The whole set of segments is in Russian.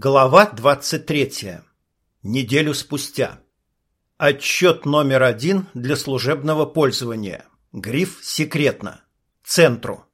Глава 23. Неделю спустя. Отчет номер один для служебного пользования. Гриф «Секретно». Центру.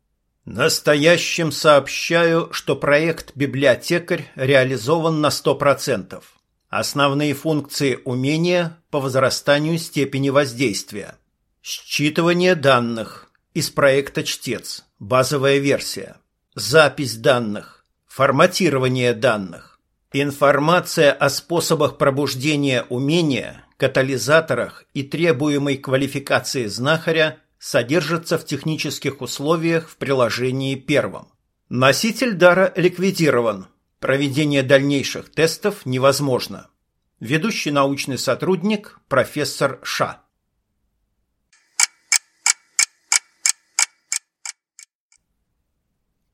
Настоящим сообщаю, что проект «Библиотекарь» реализован на 100%. Основные функции умения по возрастанию степени воздействия. Считывание данных из проекта «Чтец». Базовая версия. Запись данных. Форматирование данных. Информация о способах пробуждения умения, катализаторах и требуемой квалификации знахаря содержится в технических условиях в приложении первом. Носитель дара ликвидирован. Проведение дальнейших тестов невозможно. Ведущий научный сотрудник профессор Ша.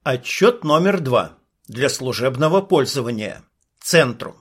Отчет номер два. Для служебного пользования. Центру.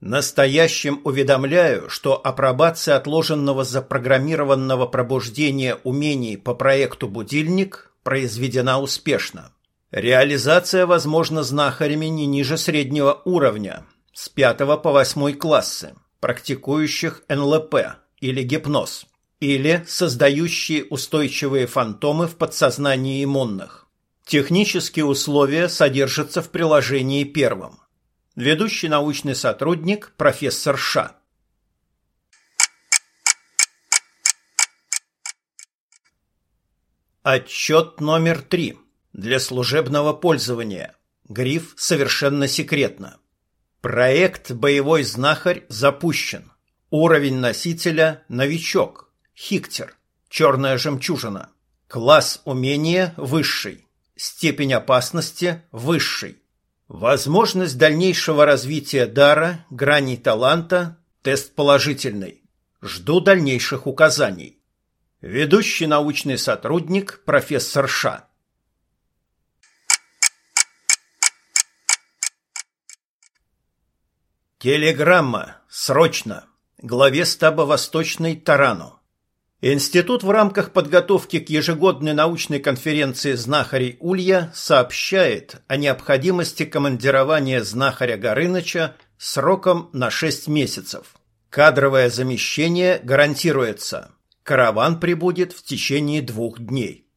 Настоящим уведомляю, что апробация отложенного запрограммированного пробуждения умений по проекту «Будильник» произведена успешно. Реализация возможна знахарями не ниже среднего уровня, с 5 по 8 классы, практикующих НЛП или гипноз, или создающие устойчивые фантомы в подсознании иммунных. Технические условия содержатся в приложении первом. Ведущий научный сотрудник профессор Ша. Отчет номер три. Для служебного пользования. Гриф «Совершенно секретно». Проект «Боевой знахарь» запущен. Уровень носителя «Новичок». Хиктер. Черная жемчужина. Класс умения «Высший». Степень опасности «Высший». Возможность дальнейшего развития дара, граней таланта, тест положительный. Жду дальнейших указаний. Ведущий научный сотрудник профессор Ша. Телеграмма. Срочно. Главе стаба Восточной Тарану. Институт в рамках подготовки к ежегодной научной конференции знахарей Улья сообщает о необходимости командирования знахаря Горыныча сроком на 6 месяцев. Кадровое замещение гарантируется. Караван прибудет в течение двух дней.